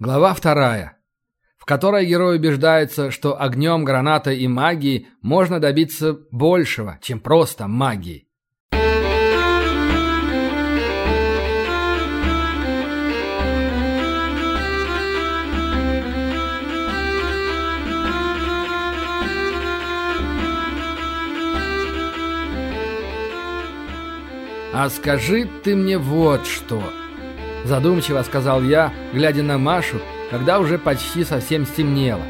Глава вторая, в которой герой убеждается, что огнем, гранатой и магией можно добиться большего, чем просто магией. «А скажи ты мне вот что!» Задумчиво сказал я, глядя на Машу, когда уже почти совсем стемнело.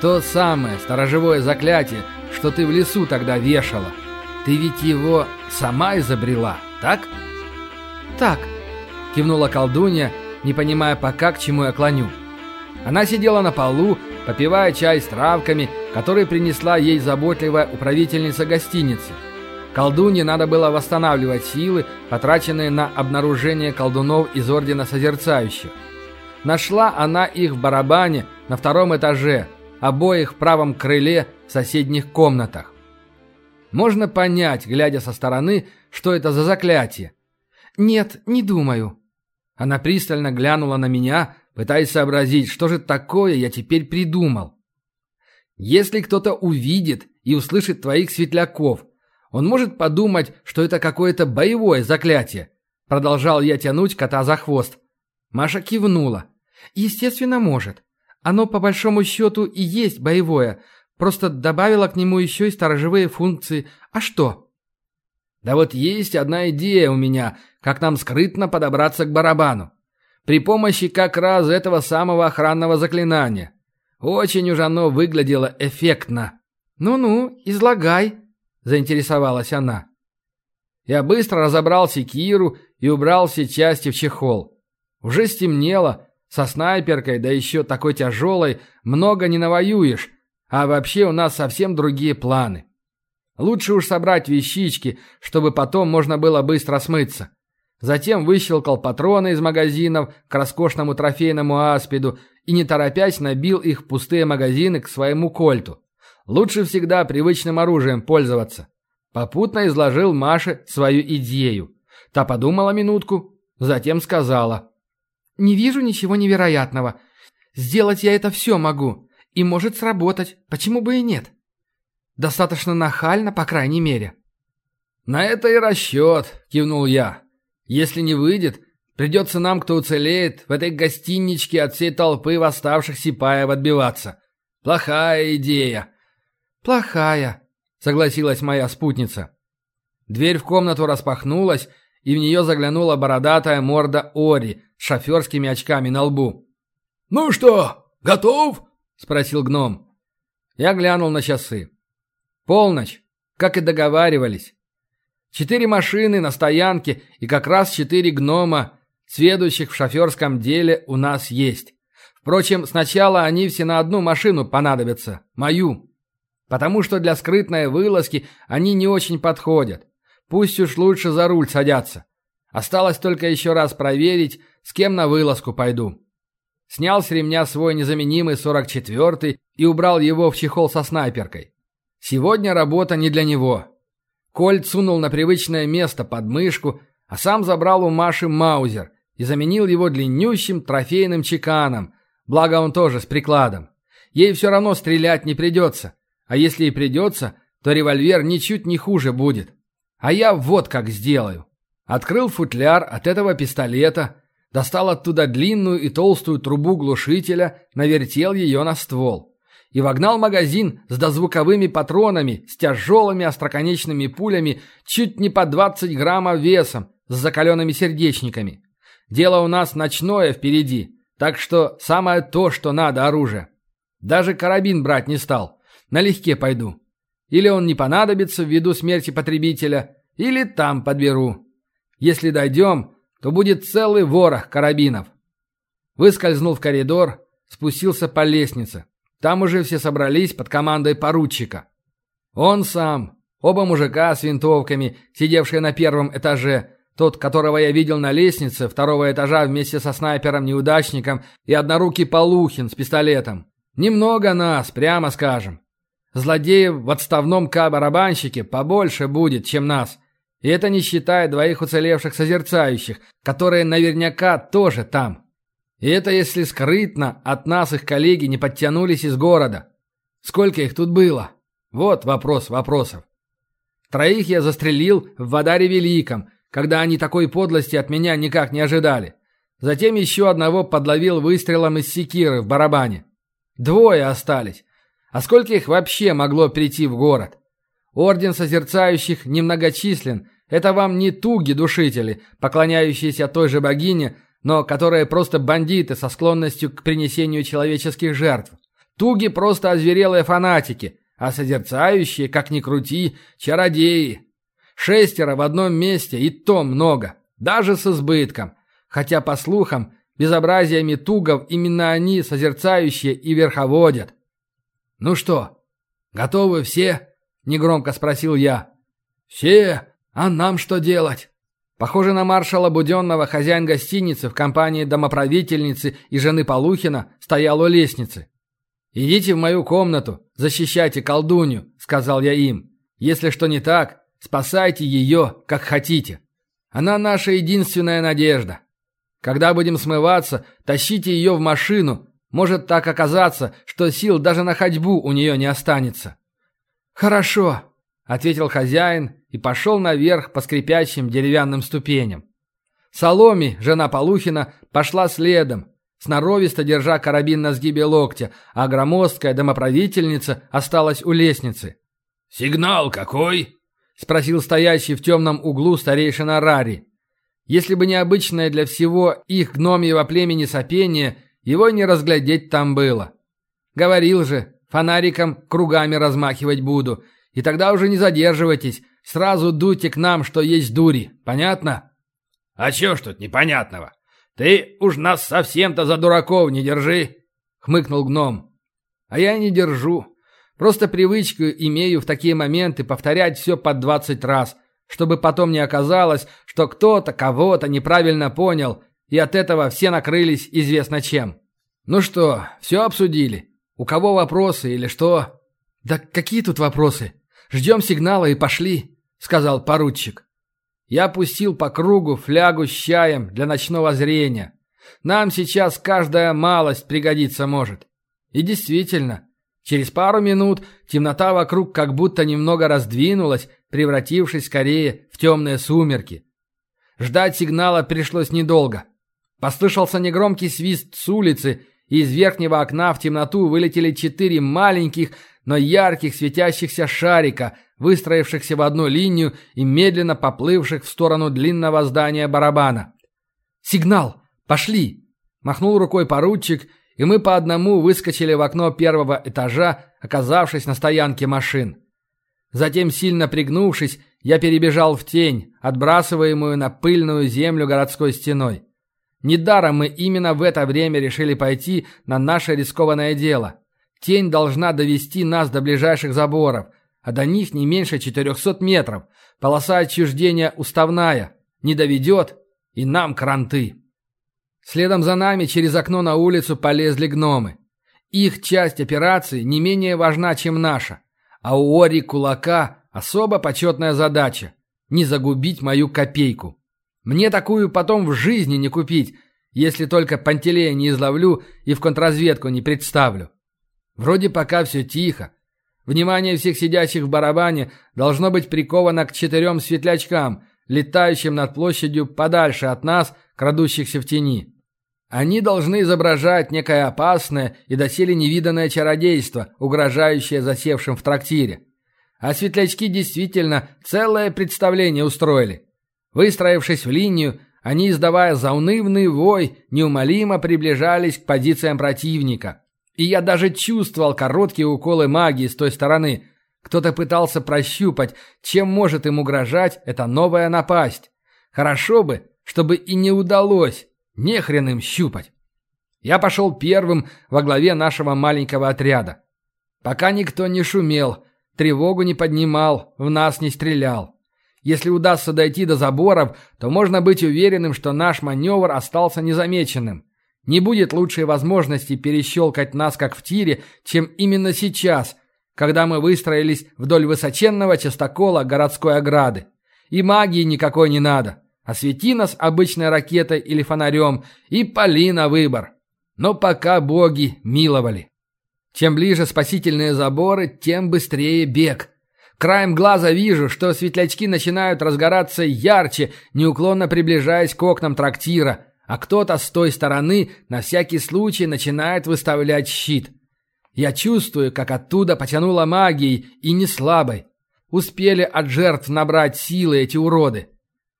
«То самое сторожевое заклятие, что ты в лесу тогда вешала. Ты ведь его сама изобрела, так?» «Так», — кивнула колдунья, не понимая пока, к чему я клоню. Она сидела на полу, попивая чай с травками, который принесла ей заботливая управительница гостиницы. Колдунье надо было восстанавливать силы, потраченные на обнаружение колдунов из Ордена Созерцающих. Нашла она их в барабане на втором этаже, обоих в правом крыле в соседних комнатах. Можно понять, глядя со стороны, что это за заклятие. «Нет, не думаю». Она пристально глянула на меня, пытаясь сообразить, что же такое я теперь придумал. «Если кто-то увидит и услышит твоих светляков, он может подумать, что это какое-то боевое заклятие. Продолжал я тянуть кота за хвост. Маша кивнула. Естественно, может. Оно по большому счету и есть боевое. Просто добавила к нему еще и сторожевые функции. А что? Да вот есть одна идея у меня, как нам скрытно подобраться к барабану. При помощи как раз этого самого охранного заклинания. Очень уж оно выглядело эффектно. «Ну-ну, излагай», заинтересовалась она. Я быстро разобрал секиру и убрал все части в чехол. Уже стемнело, со снайперкой, да еще такой тяжелой, много не навоюешь, а вообще у нас совсем другие планы. Лучше уж собрать вещички, чтобы потом можно было быстро смыться. Затем выщелкал патроны из магазинов к роскошному трофейному аспиду и, не торопясь, набил их в пустые магазины к своему кольту. Лучше всегда привычным оружием пользоваться. Попутно изложил Маше свою идею. Та подумала минутку, затем сказала. «Не вижу ничего невероятного. Сделать я это все могу. И может сработать. Почему бы и нет? Достаточно нахально, по крайней мере». «На это и расчет», — кивнул я. «Если не выйдет, придется нам, кто уцелеет, в этой гостиничке от всей толпы восставших сипаев отбиваться. Плохая идея». «Плохая», — согласилась моя спутница. Дверь в комнату распахнулась, и в нее заглянула бородатая морда Ори с шоферскими очками на лбу. «Ну что, готов?» — спросил гном. Я глянул на часы. Полночь, как и договаривались. Четыре машины на стоянке и как раз четыре гнома, сведущих в шоферском деле, у нас есть. Впрочем, сначала они все на одну машину понадобятся, мою. Потому что для скрытной вылазки они не очень подходят. Пусть уж лучше за руль садятся. Осталось только еще раз проверить, с кем на вылазку пойду. Снял с ремня свой незаменимый 44-й и убрал его в чехол со снайперкой. Сегодня работа не для него. Кольт сунул на привычное место под мышку, а сам забрал у Маши Маузер и заменил его длиннющим трофейным чеканом, благо он тоже с прикладом. Ей все равно стрелять не придется. А если и придется, то револьвер ничуть не хуже будет. А я вот как сделаю. Открыл футляр от этого пистолета, достал оттуда длинную и толстую трубу глушителя, навертел ее на ствол. И вогнал магазин с дозвуковыми патронами, с тяжелыми остроконечными пулями, чуть не по 20 граммов весом, с закаленными сердечниками. Дело у нас ночное впереди, так что самое то, что надо оружие. Даже карабин брать не стал. Налегке пойду. Или он не понадобится ввиду смерти потребителя, или там подберу. Если дойдем, то будет целый ворох карабинов. Выскользнул в коридор, спустился по лестнице. Там уже все собрались под командой поручика. Он сам, оба мужика с винтовками, сидевшие на первом этаже, тот, которого я видел на лестнице второго этажа вместе со снайпером-неудачником и однорукий Полухин с пистолетом. Немного нас, прямо скажем. Злодеев в отставном К-барабанщике побольше будет, чем нас. И это не считая двоих уцелевших созерцающих, которые наверняка тоже там. И это если скрытно от нас их коллеги не подтянулись из города. Сколько их тут было? Вот вопрос вопросов. Троих я застрелил в Вадаре Великом, когда они такой подлости от меня никак не ожидали. Затем еще одного подловил выстрелом из секиры в барабане. Двое остались. А сколько их вообще могло прийти в город? Орден созерцающих немногочислен. Это вам не туги-душители, поклоняющиеся той же богине, но которые просто бандиты со склонностью к принесению человеческих жертв. Туги просто озверелые фанатики, а созерцающие, как ни крути, чародеи. Шестеро в одном месте и то много, даже с избытком. Хотя, по слухам, безобразиями тугов именно они, созерцающие, и верховодят. «Ну что, готовы все?» — негромко спросил я. «Все? А нам что делать?» Похоже на маршала Буденного, хозяин гостиницы в компании домоправительницы и жены Полухина стоял у лестницы. «Идите в мою комнату, защищайте колдунью», — сказал я им. «Если что не так, спасайте ее, как хотите. Она наша единственная надежда. Когда будем смываться, тащите ее в машину. Может так оказаться, что сил даже на ходьбу у нее не останется». «Хорошо», — ответил хозяин и пошел наверх по скрипящим деревянным ступеням. Соломи, жена Полухина, пошла следом, сноровисто держа карабин на сгибе локтя, а громоздкая домоправительница осталась у лестницы. «Сигнал какой?» — спросил стоящий в темном углу старейшина Рари. Если бы не обычное для всего их гномьего племени сопение, его не разглядеть там было. Говорил же, фонариком кругами размахивать буду, и тогда уже не задерживайтесь, сразу дуйте к нам, что есть дури, понятно? А чё ж тут непонятного? «Ты уж нас совсем-то за дураков не держи!» — хмыкнул гном. «А я не держу. Просто привычку имею в такие моменты повторять все по двадцать раз, чтобы потом не оказалось, что кто-то кого-то неправильно понял, и от этого все накрылись известно чем. Ну что, все обсудили? У кого вопросы или что?» «Да какие тут вопросы? Ждем сигнала и пошли», — сказал поручик. Я пустил по кругу флягу с чаем для ночного зрения. Нам сейчас каждая малость пригодиться может. И действительно, через пару минут темнота вокруг как будто немного раздвинулась, превратившись скорее в темные сумерки. Ждать сигнала пришлось недолго. Послышался негромкий свист с улицы, и из верхнего окна в темноту вылетели четыре маленьких, но ярких светящихся шарика, выстроившихся в одну линию и медленно поплывших в сторону длинного здания барабана. «Сигнал! Пошли!» Махнул рукой поручик, и мы по одному выскочили в окно первого этажа, оказавшись на стоянке машин. Затем, сильно пригнувшись, я перебежал в тень, отбрасываемую на пыльную землю городской стеной. Недаром мы именно в это время решили пойти на наше рискованное дело. Тень должна довести нас до ближайших заборов, а до них не меньше 400 метров. Полоса отчуждения уставная. Не доведет, и нам кранты. Следом за нами через окно на улицу полезли гномы. Их часть операции не менее важна, чем наша. А у Ори Кулака особо почетная задача – не загубить мою копейку. Мне такую потом в жизни не купить, если только Пантелея не изловлю и в контрразведку не представлю. Вроде пока все тихо. Внимание всех сидящих в барабане должно быть приковано к четырем светлячкам, летающим над площадью подальше от нас, крадущихся в тени. Они должны изображать некое опасное и доселе невиданное чародейство, угрожающее засевшим в трактире. А светлячки действительно целое представление устроили. Выстроившись в линию, они, издавая заунывный вой, неумолимо приближались к позициям противника – и я даже чувствовал короткие уколы магии с той стороны. Кто-то пытался прощупать, чем может им угрожать эта новая напасть. Хорошо бы, чтобы и не удалось. Не хрен им щупать. Я пошел первым во главе нашего маленького отряда. Пока никто не шумел, тревогу не поднимал, в нас не стрелял. Если удастся дойти до заборов, то можно быть уверенным, что наш маневр остался незамеченным. Не будет лучшей возможности перещелкать нас, как в тире, чем именно сейчас, когда мы выстроились вдоль высоченного частокола городской ограды. И магии никакой не надо. Освети нас обычной ракетой или фонарем, и пали на выбор. Но пока боги миловали. Чем ближе спасительные заборы, тем быстрее бег. Краем глаза вижу, что светлячки начинают разгораться ярче, неуклонно приближаясь к окнам трактира, а кто-то с той стороны на всякий случай начинает выставлять щит. Я чувствую, как оттуда потянуло магией, и не слабой. Успели от жертв набрать силы эти уроды.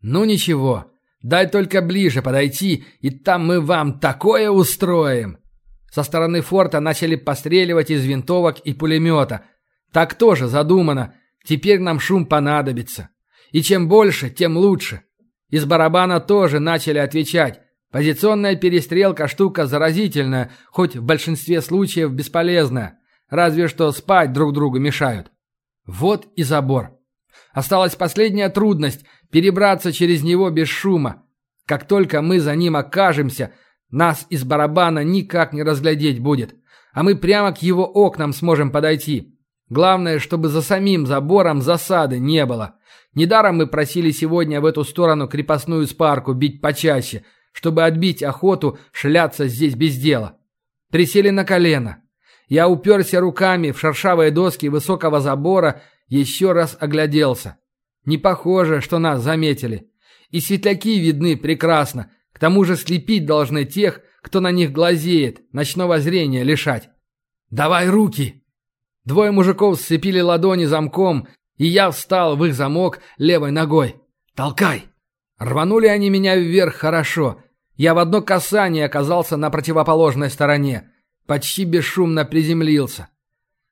Ну ничего, дай только ближе подойти, и там мы вам такое устроим. Со стороны форта начали постреливать из винтовок и пулемета. Так тоже задумано. Теперь нам шум понадобится. И чем больше, тем лучше. Из барабана тоже начали отвечать. Позиционная перестрелка штука заразительная, хоть в большинстве случаев бесполезная. Разве что спать друг другу мешают. Вот и забор. Осталась последняя трудность – перебраться через него без шума. Как только мы за ним окажемся, нас из барабана никак не разглядеть будет. А мы прямо к его окнам сможем подойти. Главное, чтобы за самим забором засады не было. Недаром мы просили сегодня в эту сторону крепостную спарку бить почаще – чтобы отбить охоту шляться здесь без дела. Присели на колено. Я уперся руками в шершавые доски высокого забора, еще раз огляделся. Не похоже, что нас заметили. И светляки видны прекрасно. К тому же слепить должны тех, кто на них глазеет, ночного зрения лишать. «Давай руки!» Двое мужиков сцепили ладони замком, и я встал в их замок левой ногой. «Толкай!» Рванули они меня вверх хорошо. Я в одно касание оказался на противоположной стороне. Почти бесшумно приземлился.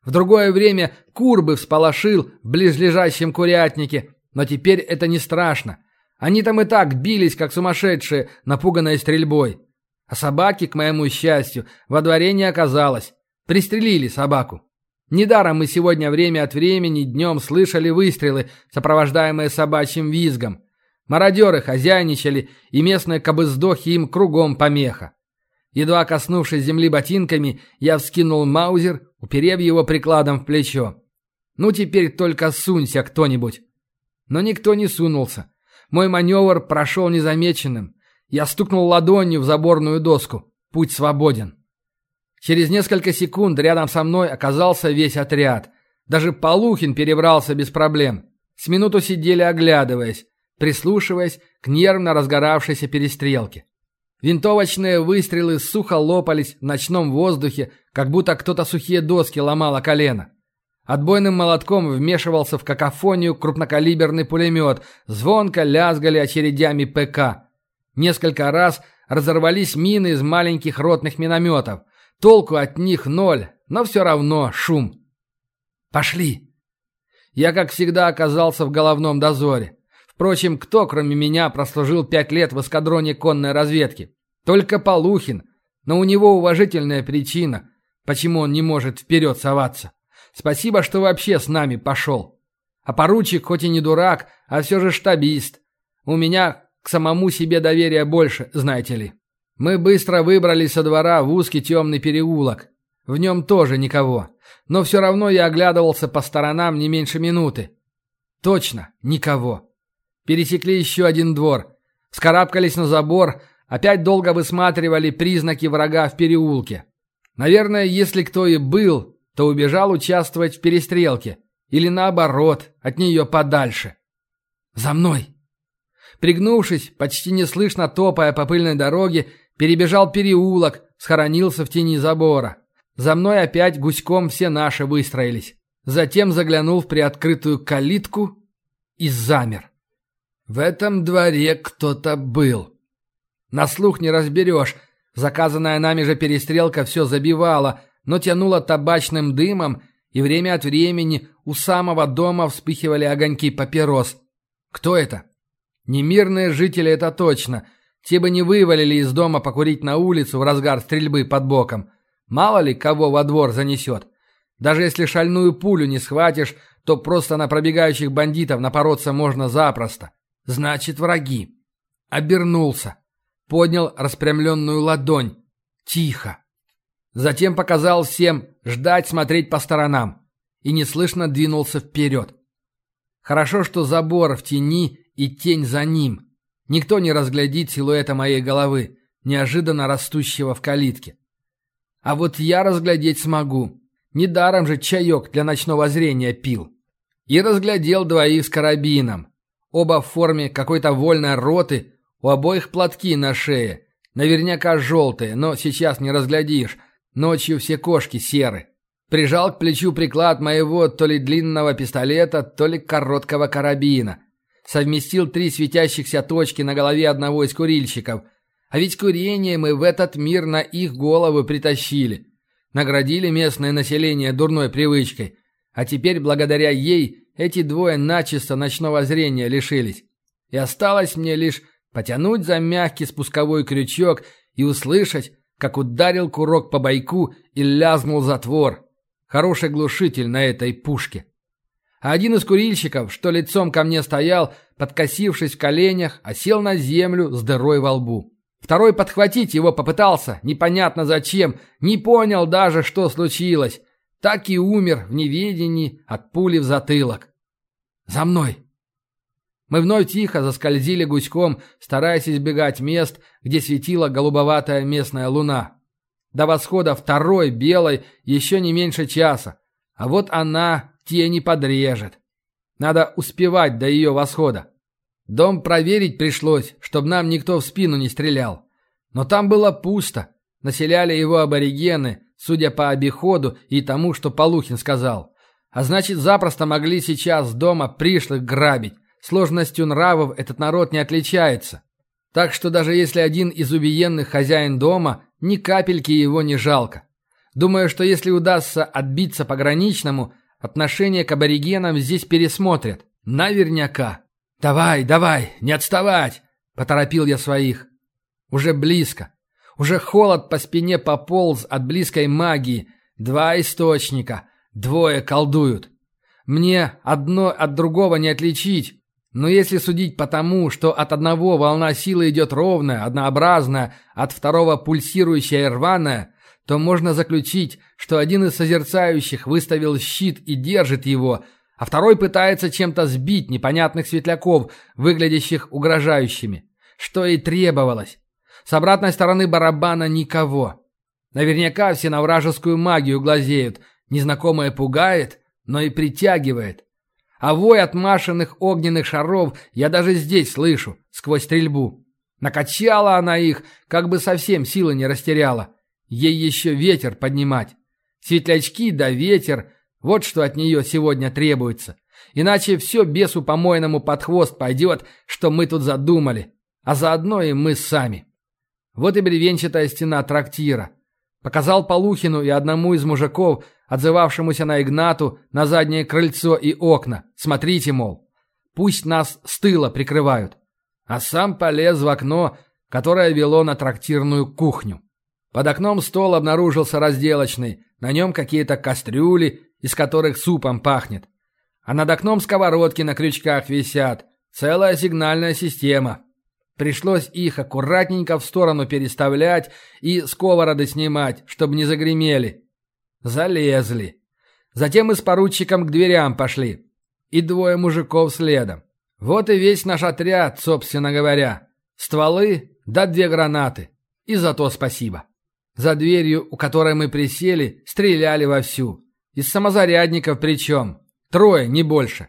В другое время кур бы всполошил в близлежащем курятнике, но теперь это не страшно. Они там и так бились, как сумасшедшие, напуганные стрельбой. А собаки, к моему счастью, во дворе не оказалось. Пристрелили собаку. Недаром мы сегодня время от времени днем слышали выстрелы, сопровождаемые собачьим визгом. Мародеры хозяйничали, и местные кобыздохи им кругом помеха. Едва коснувшись земли ботинками, я вскинул маузер, уперев его прикладом в плечо. Ну теперь только сунься кто-нибудь. Но никто не сунулся. Мой маневр прошел незамеченным. Я стукнул ладонью в заборную доску. Путь свободен. Через несколько секунд рядом со мной оказался весь отряд. Даже Полухин перебрался без проблем. С минуту сидели оглядываясь прислушиваясь к нервно разгоравшейся перестрелке. Винтовочные выстрелы сухо лопались в ночном воздухе, как будто кто-то сухие доски ломал о колено. Отбойным молотком вмешивался в какофонию крупнокалиберный пулемет, звонко лязгали очередями ПК. Несколько раз разорвались мины из маленьких ротных минометов. Толку от них ноль, но все равно шум. «Пошли!» Я, как всегда, оказался в головном дозоре. Впрочем, кто, кроме меня, прослужил пять лет в эскадроне конной разведки? Только Полухин. Но у него уважительная причина, почему он не может вперед соваться. Спасибо, что вообще с нами пошел. А поручик хоть и не дурак, а все же штабист. У меня к самому себе доверия больше, знаете ли. Мы быстро выбрались со двора в узкий темный переулок. В нем тоже никого. Но все равно я оглядывался по сторонам не меньше минуты. Точно, никого. Пересекли еще один двор. Скарабкались на забор, опять долго высматривали признаки врага в переулке. Наверное, если кто и был, то убежал участвовать в перестрелке. Или наоборот, от нее подальше. «За мной!» Пригнувшись, почти неслышно топая по пыльной дороге, перебежал переулок, схоронился в тени забора. За мной опять гуськом все наши выстроились. Затем заглянул в приоткрытую калитку и замер. В этом дворе кто-то был. На слух не разберешь. Заказанная нами же перестрелка все забивала, но тянула табачным дымом, и время от времени у самого дома вспыхивали огоньки папирос. Кто это? Не мирные жители это точно. Те бы не вывалили из дома покурить на улицу в разгар стрельбы под боком. Мало ли, кого во двор занесет. Даже если шальную пулю не схватишь, то просто на пробегающих бандитов напороться можно запросто. Значит, враги. Обернулся. Поднял распрямленную ладонь. Тихо. Затем показал всем ждать, смотреть по сторонам. И неслышно двинулся вперед. Хорошо, что забор в тени и тень за ним. Никто не разглядит силуэта моей головы, неожиданно растущего в калитке. А вот я разглядеть смогу. Недаром же чаек для ночного зрения пил. И разглядел двоих с карабином. Оба в форме какой-то вольной роты, у обоих платки на шее. Наверняка желтые, но сейчас не разглядишь. Ночью все кошки серы. Прижал к плечу приклад моего то ли длинного пистолета, то ли короткого карабина. Совместил три светящихся точки на голове одного из курильщиков. А ведь курение мы в этот мир на их головы притащили. Наградили местное население дурной привычкой. А теперь, благодаря ей, эти двое начисто ночного зрения лишились. И осталось мне лишь потянуть за мягкий спусковой крючок и услышать, как ударил курок по бойку и лязнул затвор. Хороший глушитель на этой пушке. Один из курильщиков, что лицом ко мне стоял, подкосившись в коленях, осел на землю с дырой во лбу. Второй подхватить его попытался, непонятно зачем, не понял даже, что случилось так и умер в неведении от пули в затылок. «За мной!» Мы вновь тихо заскользили гуськом, стараясь избегать мест, где светила голубоватая местная луна. До восхода второй, белой, еще не меньше часа. А вот она тени подрежет. Надо успевать до ее восхода. Дом проверить пришлось, чтобы нам никто в спину не стрелял. Но там было пусто. Населяли его аборигены, судя по обиходу и тому, что Полухин сказал. А значит, запросто могли сейчас дома пришлых грабить. Сложностью нравов этот народ не отличается. Так что даже если один из убиенных хозяин дома, ни капельки его не жалко. Думаю, что если удастся отбиться пограничному, отношение к аборигенам здесь пересмотрят. Наверняка. «Давай, давай, не отставать!» – поторопил я своих. Уже близко. Уже холод по спине пополз от близкой магии. Два источника. Двое колдуют. Мне одно от другого не отличить. Но если судить по тому, что от одного волна силы идет ровная, однообразная, от второго пульсирующая и рваная, то можно заключить, что один из созерцающих выставил щит и держит его, а второй пытается чем-то сбить непонятных светляков, выглядящих угрожающими. Что и требовалось. С обратной стороны барабана никого. Наверняка все на вражескую магию глазеют. Незнакомое пугает, но и притягивает. А вой отмашенных огненных шаров я даже здесь слышу, сквозь стрельбу. Накачала она их, как бы совсем силы не растеряла. Ей еще ветер поднимать. Светлячки да ветер — вот что от нее сегодня требуется. Иначе все бесу помойному под хвост пойдет, что мы тут задумали. А заодно и мы сами. Вот и бревенчатая стена трактира. Показал Полухину и одному из мужиков, отзывавшемуся на Игнату, на заднее крыльцо и окна. Смотрите, мол. Пусть нас с тыла прикрывают. А сам полез в окно, которое вело на трактирную кухню. Под окном стол обнаружился разделочный, на нем какие-то кастрюли, из которых супом пахнет. А над окном сковородки на крючках висят. Целая сигнальная система. Пришлось их аккуратненько в сторону переставлять и сковороды снимать, чтобы не загремели. Залезли. Затем мы с поручиком к дверям пошли. И двое мужиков следом. Вот и весь наш отряд, собственно говоря. Стволы да две гранаты. И за то спасибо. За дверью, у которой мы присели, стреляли вовсю. Из самозарядников причем. Трое, не больше.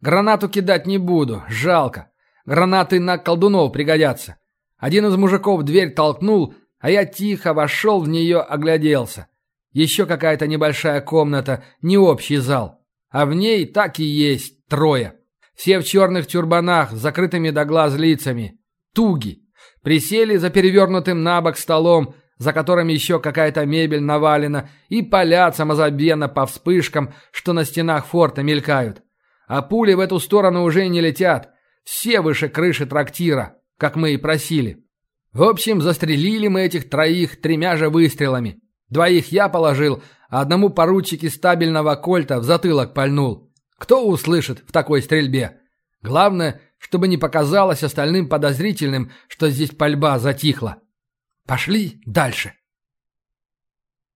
Гранату кидать не буду, жалко. Гранаты на колдунов пригодятся. Один из мужиков дверь толкнул, а я тихо вошел в нее, огляделся. Еще какая-то небольшая комната, не общий зал. А в ней так и есть трое. Все в черных тюрбанах, с закрытыми до глаз лицами. Туги. Присели за перевернутым на бок столом, за которым еще какая-то мебель навалена, и палят самозабвенно по вспышкам, что на стенах форта мелькают. А пули в эту сторону уже не летят. Все выше крыши трактира, как мы и просили. В общем, застрелили мы этих троих тремя же выстрелами. Двоих я положил, а одному поручик стабильного кольта в затылок пальнул. Кто услышит в такой стрельбе? Главное, чтобы не показалось остальным подозрительным, что здесь пальба затихла. Пошли дальше.